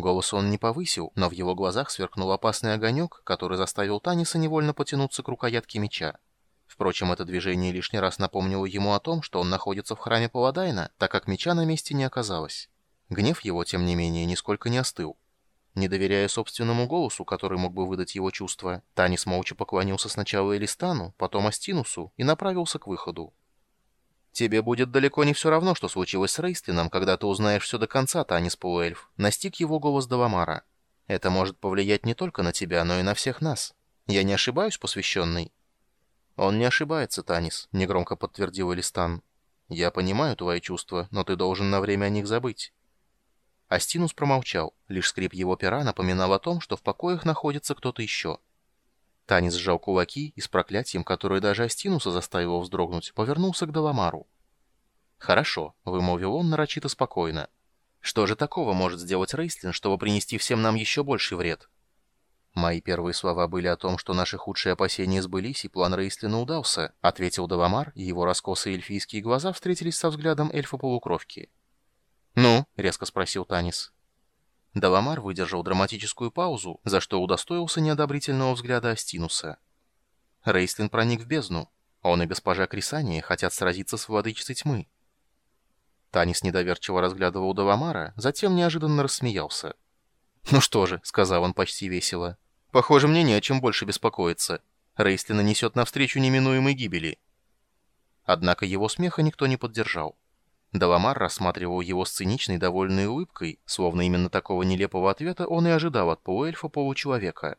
Голос он не повысил, но в его глазах сверкнул опасный огонек, который заставил Таниса невольно потянуться к рукоятке меча. Впрочем, это движение лишний раз напомнило ему о том, что он находится в храме Паладайна, так как меча на месте не оказалось. Гнев его, тем не менее, нисколько не остыл. Не доверяя собственному голосу, который мог бы выдать его чувства, Танис молча поклонился сначала Элистану, потом Астинусу и направился к выходу. «Тебе будет далеко не все равно, что случилось с Рейстлином, когда ты узнаешь все до конца, Танис Полуэльф», — настиг его голос Даламара. «Это может повлиять не только на тебя, но и на всех нас. Я не ошибаюсь, посвященный?» «Он не ошибается, Танис», — негромко подтвердил Элистан. «Я понимаю твои чувства, но ты должен на время о них забыть». Астинус промолчал, лишь скрип его пера напоминал о том, что в покоях находится кто-то еще. Танис сжал кулаки и с проклятием, которое даже Астинуса заставило вздрогнуть, повернулся к Даламару. «Хорошо», — вымолвил он нарочито спокойно. «Что же такого может сделать Рейстлин, чтобы принести всем нам еще больший вред?» «Мои первые слова были о том, что наши худшие опасения сбылись, и план Рейстлина удался», — ответил Даламар, и его раскосые эльфийские глаза встретились со взглядом эльфа-полукровки. «Ну?» — резко спросил Танис. Даламар выдержал драматическую паузу, за что удостоился неодобрительного взгляда Астинуса. Рейслин проник в бездну. Он и госпожа Крисания хотят сразиться с владычицей тьмы. Танис недоверчиво разглядывал Даламара, затем неожиданно рассмеялся. «Ну что же», — сказал он почти весело, — «похоже, мне не о чем больше беспокоиться. Рейслина несет навстречу неминуемой гибели». Однако его смеха никто не поддержал. Даламар рассматривал его с циничной довольной улыбкой, словно именно такого нелепого ответа он и ожидал от полуэльфа-получеловека.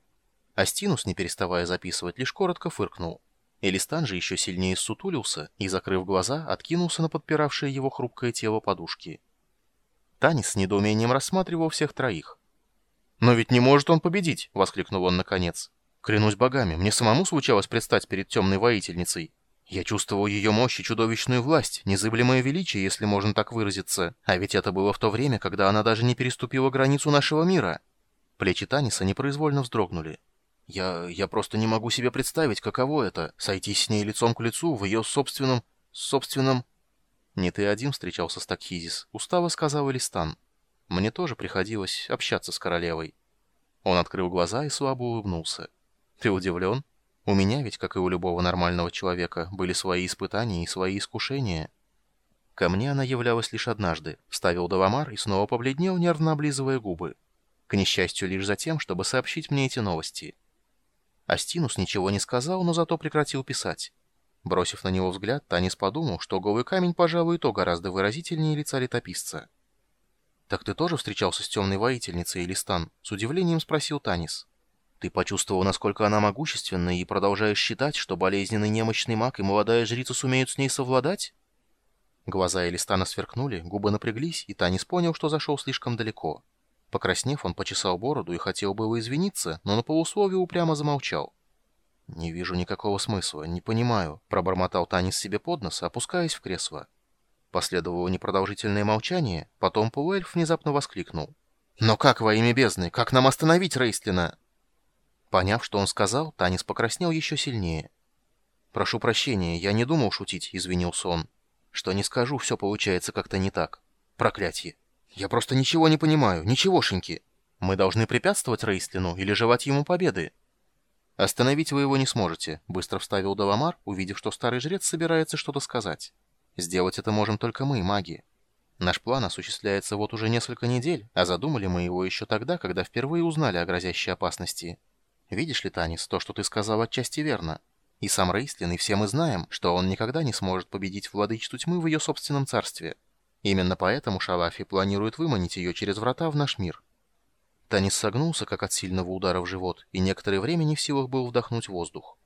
Астинус, не переставая записывать, лишь коротко фыркнул. Элистан же еще сильнее ссутулился и, закрыв глаза, откинулся на подпиравшее его хрупкое тело подушки. Танис с недоумением рассматривал всех троих. «Но ведь не может он победить!» — воскликнул он наконец. «Клянусь богами, мне самому случалось предстать перед темной воительницей. Я чувствовал ее мощь и чудовищную власть, незыблемое величие, если можно так выразиться. А ведь это было в то время, когда она даже не переступила границу нашего мира. Плечи Таниса непроизвольно вздрогнули. Я... я просто не могу себе представить, каково это — сойтись с ней лицом к лицу в ее собственном... собственном... «Не ты один встречался с Такхизис», — устало сказал Элистан. «Мне тоже приходилось общаться с королевой». Он открыл глаза и слабо улыбнулся. «Ты удивлен?» У меня ведь, как и у любого нормального человека, были свои испытания и свои искушения. Ко мне она являлась лишь однажды, вставил Давамар и снова побледнел, нервно облизывая губы. К несчастью, лишь за тем, чтобы сообщить мне эти новости. Астинус ничего не сказал, но зато прекратил писать. Бросив на него взгляд, Танис подумал, что голый камень, пожалуй, то гораздо выразительнее лица летописца. «Так ты тоже встречался с темной воительницей, Элистан?» — с удивлением спросил Танис. Ты почувствовал, насколько она могущественна, и продолжаешь считать, что болезненный немощный маг и молодая жрица сумеют с ней совладать? Глаза Элистана сверкнули, губы напряглись, и Танис понял, что зашел слишком далеко. Покраснев, он почесал бороду и хотел было извиниться, но на полусловие упрямо замолчал. «Не вижу никакого смысла, не понимаю», — пробормотал Танис себе под нос, опускаясь в кресло. Последовало непродолжительное молчание, потом полуэльф внезапно воскликнул. «Но как во имя бездны? Как нам остановить Рейстлина?» Поняв, что он сказал, Танис покраснел еще сильнее. «Прошу прощения, я не думал шутить», — извинился он. «Что не скажу, все получается как-то не так. Проклятье. Я просто ничего не понимаю, ничегошеньки. Мы должны препятствовать Рейстлину или желать ему победы?» «Остановить вы его не сможете», — быстро вставил Даламар, увидев, что старый жрец собирается что-то сказать. «Сделать это можем только мы, маги. Наш план осуществляется вот уже несколько недель, а задумали мы его еще тогда, когда впервые узнали о грозящей опасности». Видишь ли, Танис, то, что ты сказал, отчасти верно. И сам Рейстлин, и все мы знаем, что он никогда не сможет победить владычицу тьмы в ее собственном царстве. Именно поэтому Шалафи планирует выманить ее через врата в наш мир. Танис согнулся, как от сильного удара в живот, и некоторое время не в силах был вдохнуть воздух.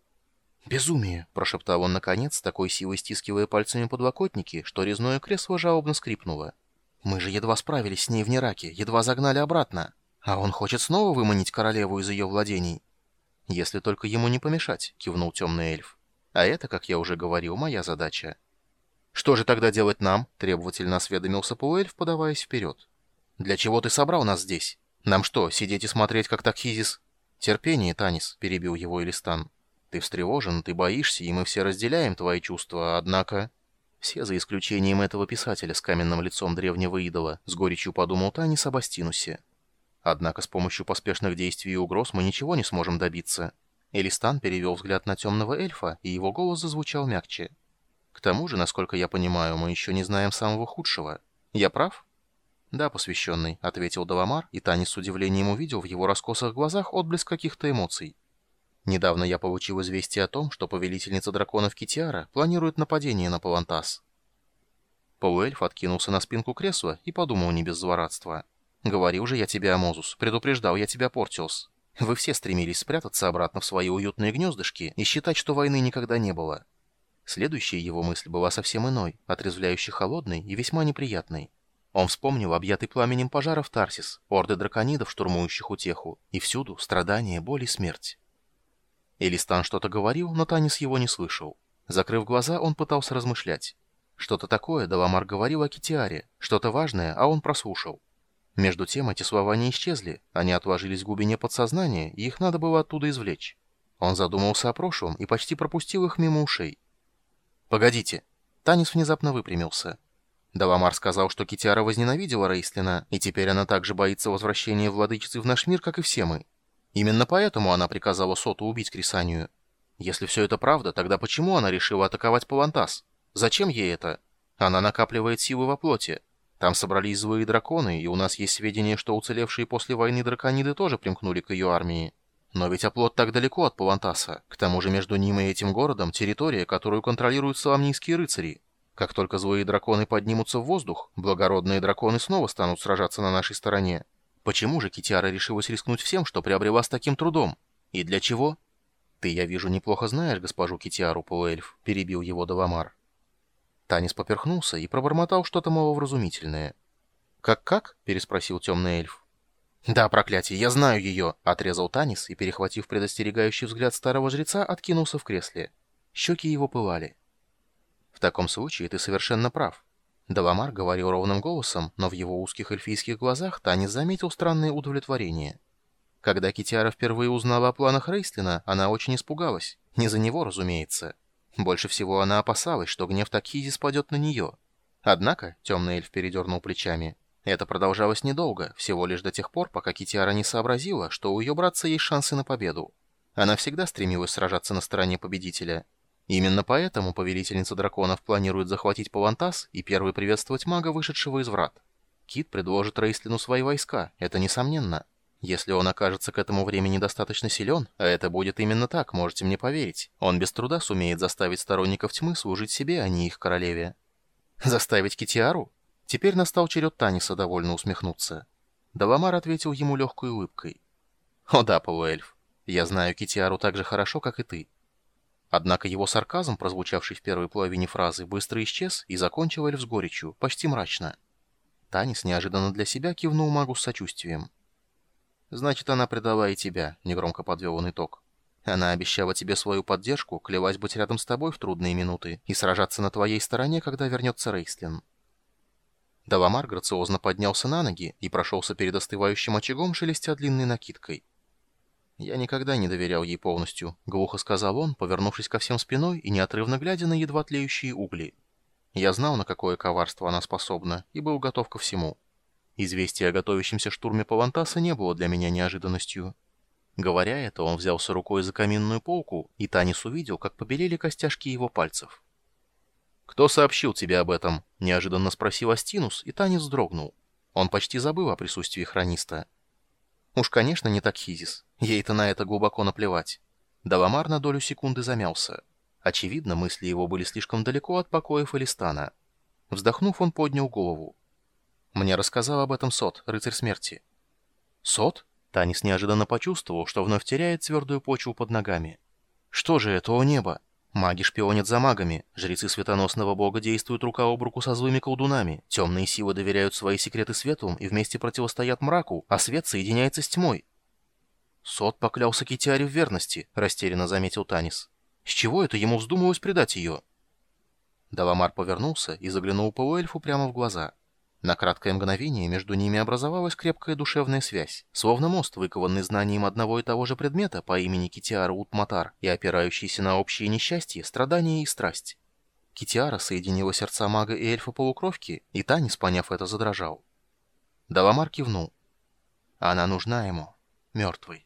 «Безумие!» — прошептал он наконец, такой силой стискивая пальцами подлокотники, что резное кресло жалобно скрипнуло. «Мы же едва справились с ней в Нераке, едва загнали обратно. А он хочет снова выманить королеву из ее владений. «Если только ему не помешать», — кивнул темный эльф. «А это, как я уже говорил, моя задача». «Что же тогда делать нам?» — требовательно осведомился полуэльф, подаваясь вперед. «Для чего ты собрал нас здесь? Нам что, сидеть и смотреть, как Такхизис?» «Терпение, Танис», — перебил его Элистан. «Ты встревожен, ты боишься, и мы все разделяем твои чувства, однако...» Все за исключением этого писателя с каменным лицом древнего идола, с горечью подумал Танис об Астинусе. Однако с помощью поспешных действий и угроз мы ничего не сможем добиться. Элистан перевел взгляд на темного эльфа, и его голос зазвучал мягче. К тому же, насколько я понимаю, мы еще не знаем самого худшего. Я прав? Да, посвященный, — ответил Давамар, и Танис с удивлением увидел в его раскосых глазах отблеск каких-то эмоций. Недавно я получил известие о том, что повелительница драконов Китиара планирует нападение на Палантас. Полуэльф откинулся на спинку кресла и подумал не без злорадства. «Говорил же я тебе, Амозус, предупреждал я тебя, Портиус. Вы все стремились спрятаться обратно в свои уютные гнездышки и считать, что войны никогда не было». Следующая его мысль была совсем иной, отрезвляющей холодной и весьма неприятной. Он вспомнил объятый пламенем пожаров Тарсис, орды драконидов, штурмующих утеху, и всюду страдания, боль и смерть. Элистан что-то говорил, но Танис его не слышал. Закрыв глаза, он пытался размышлять. Что-то такое Даламар говорил о Китиаре, что-то важное, а он прослушал. Между тем эти слова не исчезли, они отложились в глубине подсознания, и их надо было оттуда извлечь. Он задумался о прошлом и почти пропустил их мимо ушей. «Погодите!» Танис внезапно выпрямился. Даламар сказал, что Китиара возненавидела Рейслина, и теперь она также боится возвращения владычицы в наш мир, как и все мы. Именно поэтому она приказала Соту убить Крисанию. Если все это правда, тогда почему она решила атаковать Палантас? Зачем ей это? Она накапливает силы во плоти. Там собрались злые драконы, и у нас есть сведения, что уцелевшие после войны дракониды тоже примкнули к ее армии. Но ведь оплот так далеко от Палантаса. К тому же между ним и этим городом территория, которую контролируют саламнийские рыцари. Как только злые драконы поднимутся в воздух, благородные драконы снова станут сражаться на нашей стороне. Почему же Китиара решилась рискнуть всем, что приобрела с таким трудом? И для чего? Ты, я вижу, неплохо знаешь госпожу Китиару, полуэльф, перебил его Давамар. Танис поперхнулся и пробормотал что-то маловразумительное. «Как-как?» — переспросил темный эльф. «Да, проклятие, я знаю ее!» — отрезал Танис и, перехватив предостерегающий взгляд старого жреца, откинулся в кресле. Щеки его пылали. «В таком случае ты совершенно прав. Даламар говорил ровным голосом, но в его узких эльфийских глазах Танис заметил странное удовлетворение. Когда Китиара впервые узнала о планах Рейслина, она очень испугалась. Не за него, разумеется. Больше всего она опасалась, что гнев Такхизи спадет на нее. Однако, темный эльф передернул плечами, это продолжалось недолго, всего лишь до тех пор, пока Китиара не сообразила, что у ее братца есть шансы на победу. Она всегда стремилась сражаться на стороне победителя. Именно поэтому повелительница драконов планирует захватить Палантас и первый приветствовать мага, вышедшего из врат. Кит предложит Рейслину свои войска, это несомненно. Если он окажется к этому времени достаточно силен, а это будет именно так, можете мне поверить, он без труда сумеет заставить сторонников тьмы служить себе, а не их королеве. Заставить Китиару? Теперь настал черед Таниса довольно усмехнуться. Даламар ответил ему легкой улыбкой. «О да, полуэльф, я знаю Китиару так же хорошо, как и ты. Однако его сарказм, прозвучавший в первой половине фразы, быстро исчез и закончил эльф с горечью, почти мрачно. Танис неожиданно для себя кивнул магу с сочувствием. «Значит, она предала и тебя», — негромко подвел он итог. «Она обещала тебе свою поддержку, клялась быть рядом с тобой в трудные минуты и сражаться на твоей стороне, когда вернется Рейслин». Даламар грациозно поднялся на ноги и прошелся перед остывающим очагом, шелестя длинной накидкой. «Я никогда не доверял ей полностью», — глухо сказал он, повернувшись ко всем спиной и неотрывно глядя на едва тлеющие угли. Я знал, на какое коварство она способна, и был готов ко всему. Известие о готовящемся штурме Палантаса не было для меня неожиданностью. Говоря это, он взялся рукой за каминную полку, и Танис увидел, как побелели костяшки его пальцев. «Кто сообщил тебе об этом?» — неожиданно спросил Астинус, и Танис вздрогнул. Он почти забыл о присутствии хрониста. Уж, конечно, не так Хизис. Ей-то на это глубоко наплевать. Даламар на долю секунды замялся. Очевидно, мысли его были слишком далеко от покоев Элистана. Вздохнув, он поднял голову. Мне рассказал об этом Сот, рыцарь смерти. Сот? Танис неожиданно почувствовал, что вновь теряет твердую почву под ногами. Что же это, о небо? Маги шпионят за магами, жрецы светоносного бога действуют рука об руку со злыми колдунами, темные силы доверяют свои секреты светлым и вместе противостоят мраку, а свет соединяется с тьмой. «Сот поклялся Китиаре в верности», — растерянно заметил Танис. «С чего это ему вздумалось предать ее?» Даламар повернулся и заглянул полуэльфу прямо в глаза — на краткое мгновение между ними образовалась крепкая душевная связь, словно мост, выкованный знанием одного и того же предмета по имени Китиара Утматар и опирающийся на общее несчастье, страдания и страсть. Китиара соединила сердца мага и эльфа полукровки, и Танис, поняв это, задрожал. Даламар кивнул. Она нужна ему. Мертвый.